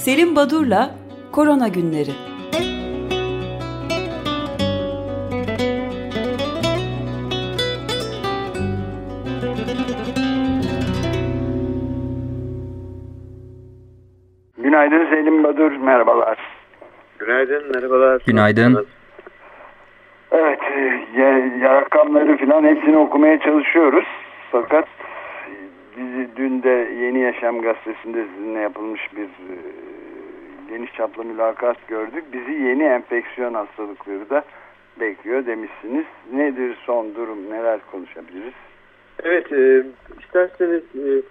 Selim Badur'la Korona Günleri Günaydın Selim Badur, merhabalar. Günaydın, merhabalar. Günaydın. Evet, e, rakamları falan hepsini okumaya çalışıyoruz. Fakat bizi dün de Yeni Yaşam gazetesinde sizinle yapılmış bir e, geniş çaplı mülakat gördük. Bizi yeni enfeksiyon hastalıkları da bekliyor demişsiniz. Nedir son durum, neler konuşabiliriz? Evet, e, isterseniz e,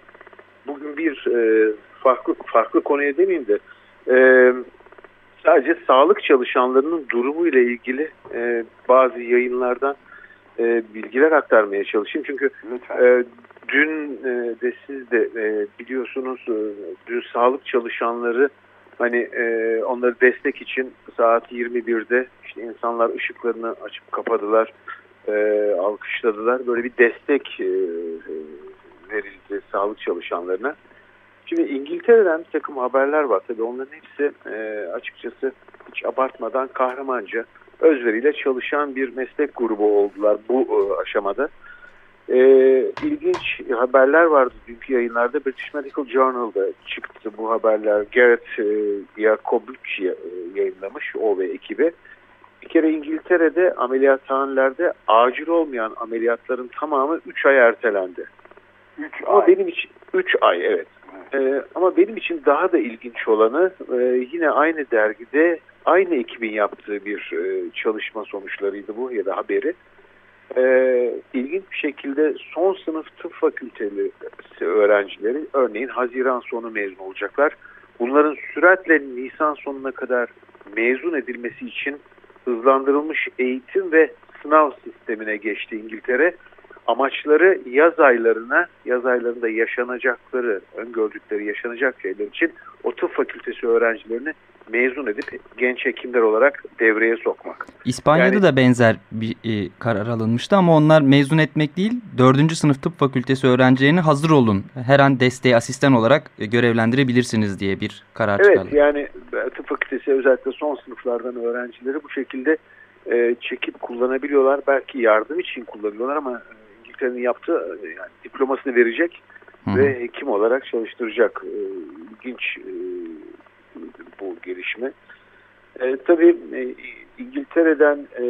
bugün bir e, farklı farklı konuya demeyeyim de e, sadece sağlık çalışanlarının durumu ile ilgili e, bazı yayınlardan e, bilgiler aktarmaya çalışayım. Çünkü e, dün e, de siz de e, biliyorsunuz e, dün sağlık çalışanları hani e, onları destek için saat 21'de işte insanlar ışıklarını açıp kapadılar, e, alkışladılar. Böyle bir destek e, verildi sağlık çalışanlarına. Şimdi İngiltere'den bir takım haberler var. Tabii onların hepsi e, açıkçası hiç abartmadan kahramanca özveriyle çalışan bir meslek grubu oldular bu e, aşamada. E, ilginç haberler vardı dünkü yayınlarda. British Medical Journal'da çıktı bu haberler. Garrett e, Yacobucci e, yayınlamış o ve ekibi. Bir kere İngiltere'de ameliyathanelerde acil olmayan ameliyatların tamamı 3 ay ertelendi. 3 Ama benim için 3 ay evet. Ee, ama benim için daha da ilginç olanı e, yine aynı dergide aynı ekibin yaptığı bir e, çalışma sonuçlarıydı bu ya da haberi. E, ilginç bir şekilde son sınıf tıp fakülteli öğrencileri örneğin Haziran sonu mezun olacaklar. Bunların süratle Nisan sonuna kadar mezun edilmesi için hızlandırılmış eğitim ve sınav sistemine geçti İngiltere amaçları yaz aylarına, yaz aylarında yaşanacakları, öngördükleri yaşanacak şeyler için o tıp fakültesi öğrencilerini mezun edip genç hekimler olarak devreye sokmak. İspanya'da yani, da benzer bir e, karar alınmıştı ama onlar mezun etmek değil, dördüncü sınıf tıp fakültesi öğrencilerini hazır olun, her an desteği asistan olarak e, görevlendirebilirsiniz diye bir karar evet, çıkardı. Evet yani e, tıp fakültesi özellikle son sınıflardan öğrencileri bu şekilde e, çekip kullanabiliyorlar. Belki yardım için kullanıyorlar ama İngiltere'nin yaptığı yani diplomasını verecek Hı. ve hekim olarak çalıştıracak. E, ilginç e, bu gelişme. E, tabii e, İngiltere'den e,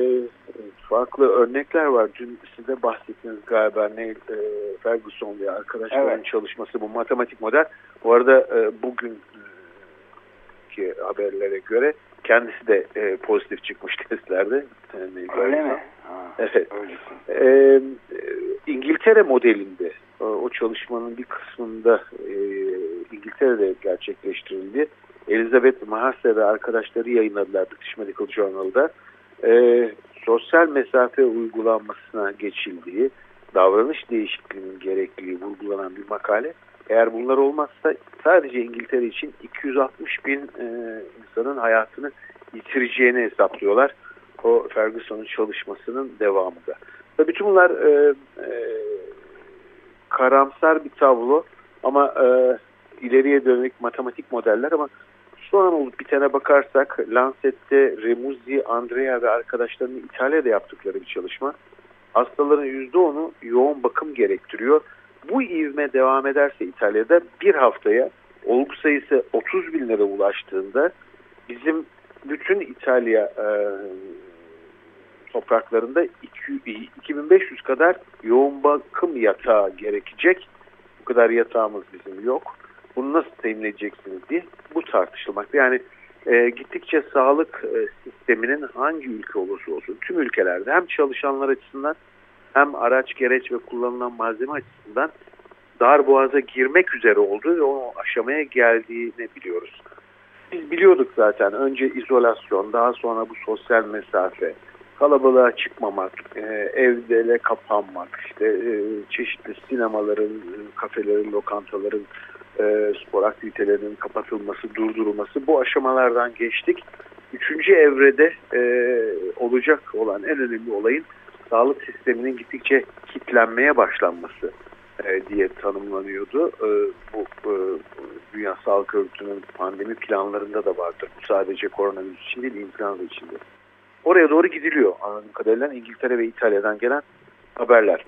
farklı örnekler var. Dün size bahsettiniz galiba Neil e, Ferguson ve arkadaşların evet. çalışması bu matematik model. Bu arada e, bugün ki haberlere göre kendisi de e, pozitif çıkmış testlerde. Öyle mi? Ha, evet. Ee, İngiltere modelinde o çalışmanın bir kısmında e, İngiltere'de gerçekleştirildi. Elizabeth Mahase ve arkadaşları yayınladılar British Medical Journal'da. E, sosyal mesafe uygulanmasına geçildiği, davranış değişikliğinin gerekliliği vurgulanan bir makale. Eğer bunlar olmazsa sadece İngiltere için 260 bin e, insanın hayatını yitireceğini hesaplıyorlar. O Ferguson'un çalışmasının devamında. Tabii bütün bunlar e, e, karamsar bir tablo ama e, ileriye dönük matematik modeller ama an olup bitene bakarsak Lancet'te Remuzzi, Andrea ve arkadaşlarının İtalya'da yaptıkları bir çalışma. Hastaların %10'u yoğun bakım gerektiriyor. Bu ivme devam ederse İtalya'da bir haftaya olgu sayısı 30 binlere ulaştığında bizim bütün İtalya e, topraklarında 2500 kadar yoğun bakım yatağı gerekecek. Bu kadar yatağımız bizim yok. Bunu nasıl temin edeceksiniz diye bu tartışılmakta. Yani e, gittikçe sağlık e, sisteminin hangi ülke olursa olsun tüm ülkelerde hem çalışanlar açısından hem araç gereç ve kullanılan malzeme açısından dar boğaza girmek üzere olduğu ve o aşamaya geldiğini biliyoruz. Biz biliyorduk zaten önce izolasyon daha sonra bu sosyal mesafe kalabalığa çıkmamak, e, evdele kapanmak, işte e, çeşitli sinemaların, kafelerin, lokantaların, e, spor aktivitelerinin kapatılması, durdurulması bu aşamalardan geçtik. Üçüncü evrede e, olacak olan en önemli olayın sağlık sisteminin gittikçe kitlenmeye başlanması e, diye tanımlanıyordu. E, bu e, Dünya Sağlık Örgütü'nün pandemi planlarında da vardır. Bu sadece koronavirüs için değil, influenza için de. Oraya doğru gidiliyor anladığım kadarıyla İngiltere ve İtalya'dan gelen haberler.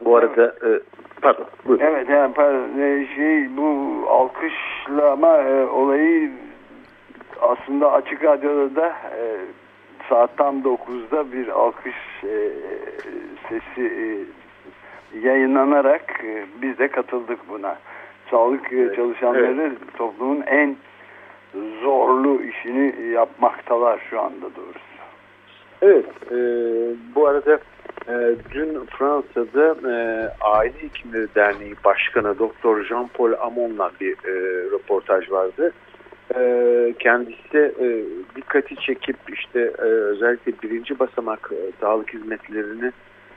Bu arada e, pardon buyurun. Evet yani pardon, e, şey bu alkışlama e, olayı aslında açık radyoda da e, saat tam 9'da bir alkış e, sesi e, yayınlanarak e, biz de katıldık buna. Sağlık e, Evet, çalışanları evet. toplumun en zorlu işini yapmaktalar şu anda doğrusu. Evet, e, bu arada e, dün Fransa'da e, Aile Hekimleri Derneği Başkanı Doktor Jean-Paul Amon'la bir e, röportaj vardı. E, kendisi e, dikkati çekip işte e, özellikle birinci basamak e, sağlık hizmetlerini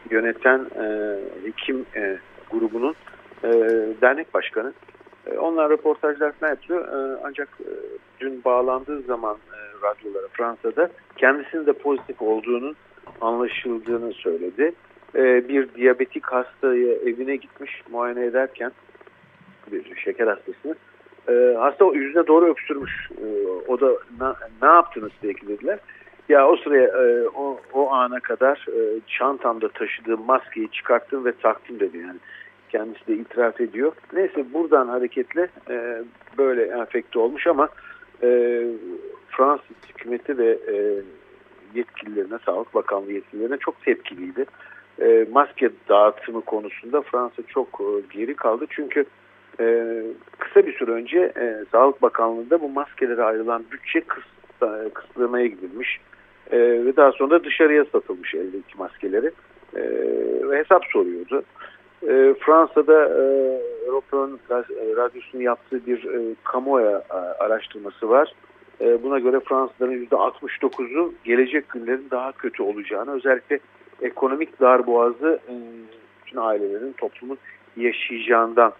yöneten e, hekim e, grubunun e, dernek başkanı. E, onlar röportajlar falan yapıyor. E, ancak e, dün bağlandığı zaman radyolara Fransa'da kendisinin de pozitif olduğunun anlaşıldığını söyledi. Bir diyabetik hastayı evine gitmiş muayene ederken bir şeker hastasını hasta yüzüne doğru öksürmüş. O da ne yaptınız diye dediler. Ya o sıraya o, o ana kadar çantamda taşıdığım maskeyi çıkarttım ve taktım dedi yani. Kendisi de itiraf ediyor. Neyse buradan hareketle e, böyle enfekte olmuş ama e, Fransız hükümeti ve e, yetkililerine, Sağlık Bakanlığı yetkililerine çok tepkiliydi. E, maske dağıtımı konusunda Fransa çok e, geri kaldı. Çünkü e, kısa bir süre önce e, Sağlık Bakanlığı'nda bu maskelere ayrılan bütçe e, kısıtlamaya gidilmiş. E, ve daha sonra dışarıya satılmış eldeki maskeleri. E, hesap soruyordu. E, Fransa'da e, European Radyosu'nun yaptığı bir e, kamuoyu e, araştırması var. E, buna göre Fransızların %69'u gelecek günlerin daha kötü olacağını, özellikle ekonomik darboğazı e, ailelerin, toplumun yaşayacağından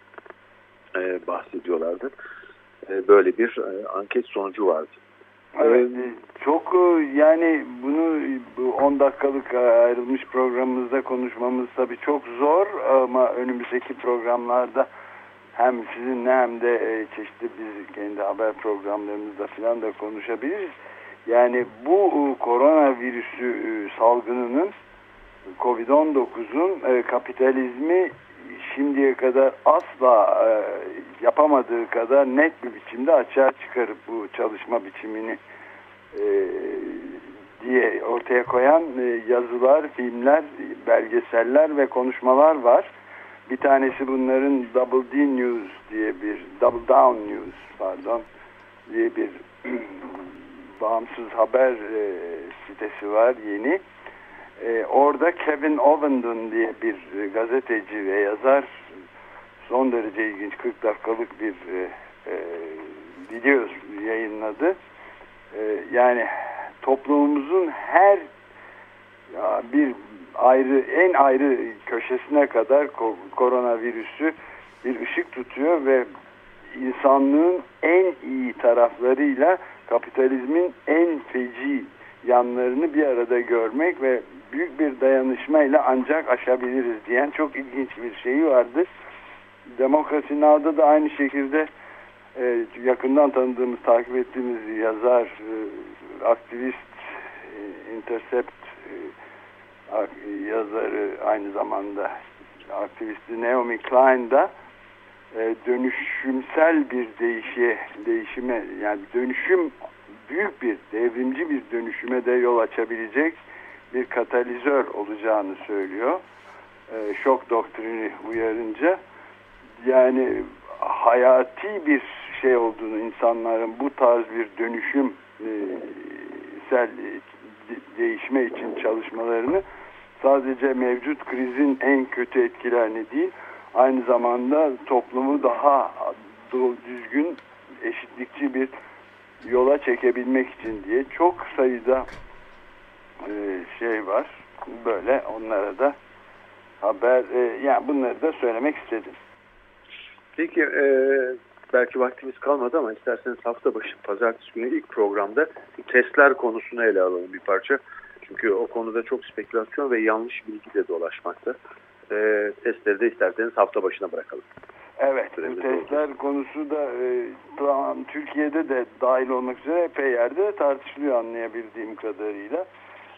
e, bahsediyorlardı. E, böyle bir e, anket sonucu vardı. Evet, çok e, yani bunu bu 10 dakikalık ayrılmış programımızda konuşmamız tabii çok zor ama önümüzdeki programlarda hem sizinle hem de e, çeşitli biz kendi haber programlarımızda falan da konuşabiliriz. Yani bu e, koronavirüsü salgınının Covid-19'un kapitalizmi şimdiye kadar asla e, yapamadığı kadar net bir biçimde açığa çıkarıp bu çalışma biçimini e, diye ortaya koyan e, yazılar, filmler, belgeseller ve konuşmalar var. Bir tanesi bunların Double D News diye bir Double Down News pardon diye bir bağımsız haber e, sitesi var yeni. E, orada Kevin Ovenden diye bir e, gazeteci ve yazar son derece ilginç 40 dakikalık bir e, e, video yayınladı. E, yani toplumumuzun her ya bir ayrı en ayrı köşesine kadar koronavirüsü bir ışık tutuyor ve insanlığın en iyi taraflarıyla kapitalizmin en feci yanlarını bir arada görmek ve büyük bir dayanışmayla ancak aşabiliriz diyen çok ilginç bir şeyi vardı. Demokrasi Now'da da aynı şekilde e, yakından tanıdığımız, takip ettiğimiz yazar, e, aktivist, e, Intercept e, yazarı aynı zamanda aktivisti Naomi Klein da e, dönüşümsel bir değişe, değişime yani dönüşüm büyük bir devrimci bir dönüşüme de yol açabilecek bir katalizör olacağını söylüyor. E, şok doktrini uyarınca yani hayati bir şey olduğunu insanların bu tarz bir dönüşüm e, sel değişme için çalışmalarını sadece mevcut krizin en kötü etkilerini değil aynı zamanda toplumu daha düzgün eşitlikçi bir yola çekebilmek için diye çok sayıda e, şey var. Böyle onlara da haber e, yani bunları da söylemek istedim. Peki e, belki vaktimiz kalmadı ama isterseniz hafta başı pazartesi günü ilk programda testler konusunu ele alalım bir parça. Çünkü o konuda çok spekülasyon ve yanlış bilgi de dolaşmakta. E, testleri de isterseniz hafta başına bırakalım. Evet, bu testler konusu da e, Türkiye'de de dahil olmak üzere epey yerde tartışılıyor anlayabildiğim kadarıyla.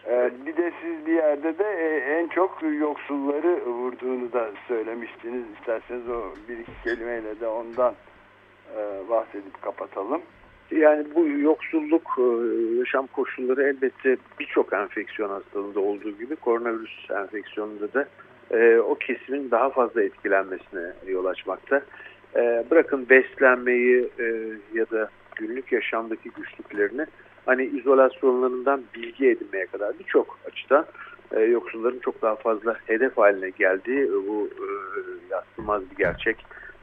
E, bir de siz bir yerde de e, en çok yoksulları vurduğunu da söylemiştiniz. İsterseniz o bir iki kelimeyle de ondan e, bahsedip kapatalım. Yani bu yoksulluk, e, yaşam koşulları elbette birçok enfeksiyon hastalığında olduğu gibi koronavirüs enfeksiyonunda da o kesimin daha fazla etkilenmesine yol açmakta. Bırakın beslenmeyi ya da günlük yaşamdaki güçlüklerini hani izolasyonlarından bilgi edinmeye kadar birçok açıdan yoksulların çok daha fazla hedef haline geldiği bu e, yatsılmaz bir gerçek.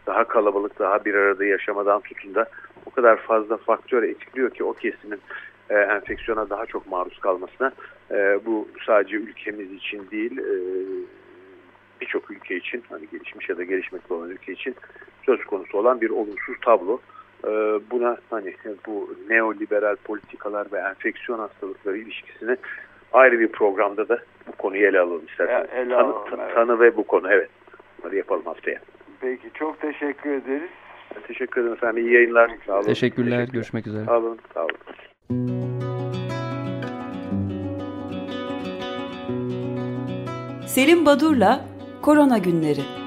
Daha kalabalık, daha bir arada yaşamadan tutun da o kadar fazla faktör etkiliyor ki o kesimin e, enfeksiyona daha çok maruz kalmasına e, bu sadece ülkemiz için değil e, birçok ülke için hani gelişmiş ya da gelişmekte olan ülke için söz konusu olan bir olumsuz tablo. E, buna hani bu neoliberal politikalar ve enfeksiyon hastalıkları ilişkisini ayrı bir programda da bu konuyu ele alalım isterseniz. ele alalım, tanı, evet. tanı ve bu konu evet. Bunları yapalım haftaya. Peki çok teşekkür ederiz. Teşekkür ederim efendim. İyi yayınlar. Sağ olun. Teşekkürler. Teşekkür. Görüşmek üzere. Sağ olun. Sağ olun. Selim Badur'la Korona Günleri